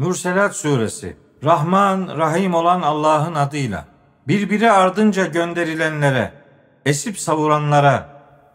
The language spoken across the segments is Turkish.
Mürselat Suresi Rahman, Rahim olan Allah'ın adıyla birbiri ardınca gönderilenlere, esip savuranlara,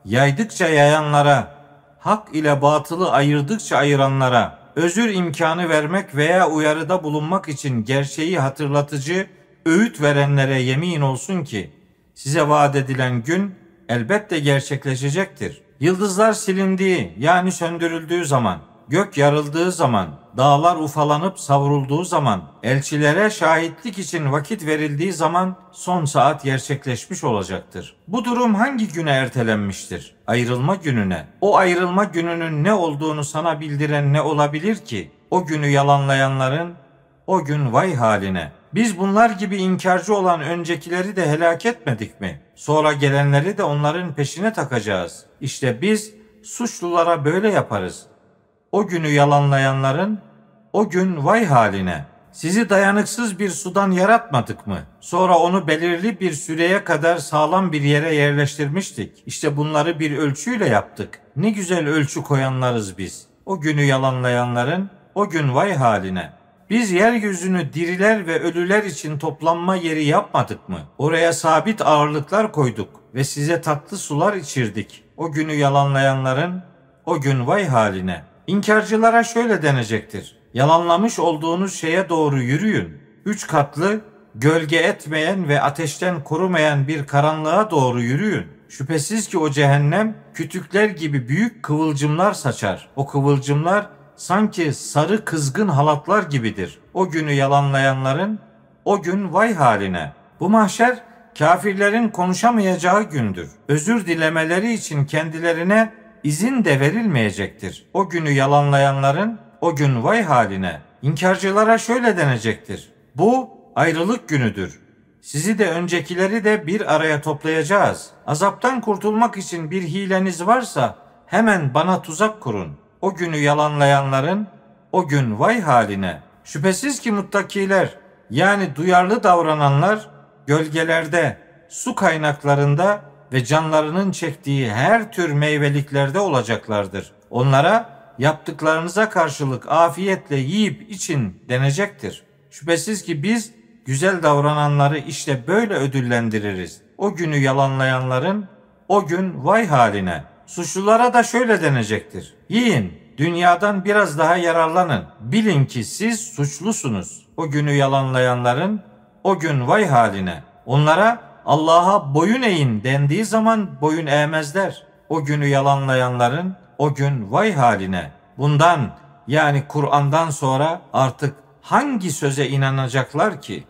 yaydıkça yayanlara, hak ile batılı ayırdıkça ayıranlara, özür imkanı vermek veya uyarıda bulunmak için gerçeği hatırlatıcı öğüt verenlere yemin olsun ki size vaat edilen gün elbette gerçekleşecektir. Yıldızlar silindiği yani söndürüldüğü zaman, gök yarıldığı zaman, dağlar ufalanıp savrulduğu zaman, elçilere şahitlik için vakit verildiği zaman son saat gerçekleşmiş olacaktır. Bu durum hangi güne ertelenmiştir? Ayrılma gününe. O ayrılma gününün ne olduğunu sana bildiren ne olabilir ki? O günü yalanlayanların o gün vay haline. Biz bunlar gibi inkarcı olan öncekileri de helak etmedik mi? Sonra gelenleri de onların peşine takacağız. İşte biz suçlulara böyle yaparız. O günü yalanlayanların o gün vay haline. Sizi dayanıksız bir sudan yaratmadık mı? Sonra onu belirli bir süreye kadar sağlam bir yere yerleştirmiştik. İşte bunları bir ölçüyle yaptık. Ne güzel ölçü koyanlarız biz. O günü yalanlayanların o gün vay haline. Biz yeryüzünü diriler ve ölüler için toplanma yeri yapmadık mı? Oraya sabit ağırlıklar koyduk ve size tatlı sular içirdik. O günü yalanlayanların o gün vay haline. İnkarcılara şöyle denecektir. Yalanlamış olduğunuz şeye doğru yürüyün. Üç katlı, gölge etmeyen ve ateşten korumayan bir karanlığa doğru yürüyün. Şüphesiz ki o cehennem kütükler gibi büyük kıvılcımlar saçar. O kıvılcımlar sanki sarı kızgın halatlar gibidir. O günü yalanlayanların o gün vay haline. Bu mahşer kafirlerin konuşamayacağı gündür. Özür dilemeleri için kendilerine izin de verilmeyecektir. O günü yalanlayanların o gün vay haline. İnkarcılara şöyle denecektir. Bu ayrılık günüdür. Sizi de öncekileri de bir araya toplayacağız. Azaptan kurtulmak için bir hileniz varsa hemen bana tuzak kurun. O günü yalanlayanların o gün vay haline. Şüphesiz ki muttakiler yani duyarlı davrananlar gölgelerde, su kaynaklarında ve canlarının çektiği her tür meyveliklerde olacaklardır. Onlara yaptıklarınıza karşılık afiyetle yiyip için denecektir. Şüphesiz ki biz güzel davrananları işte böyle ödüllendiririz. O günü yalanlayanların o gün vay haline. Suçlulara da şöyle denecektir. Yiyin, dünyadan biraz daha yararlanın. Bilin ki siz suçlusunuz. O günü yalanlayanların o gün vay haline. Onlara Allah'a boyun eğin dendiği zaman boyun eğmezler. O günü yalanlayanların o gün vay haline. Bundan yani Kur'an'dan sonra artık hangi söze inanacaklar ki?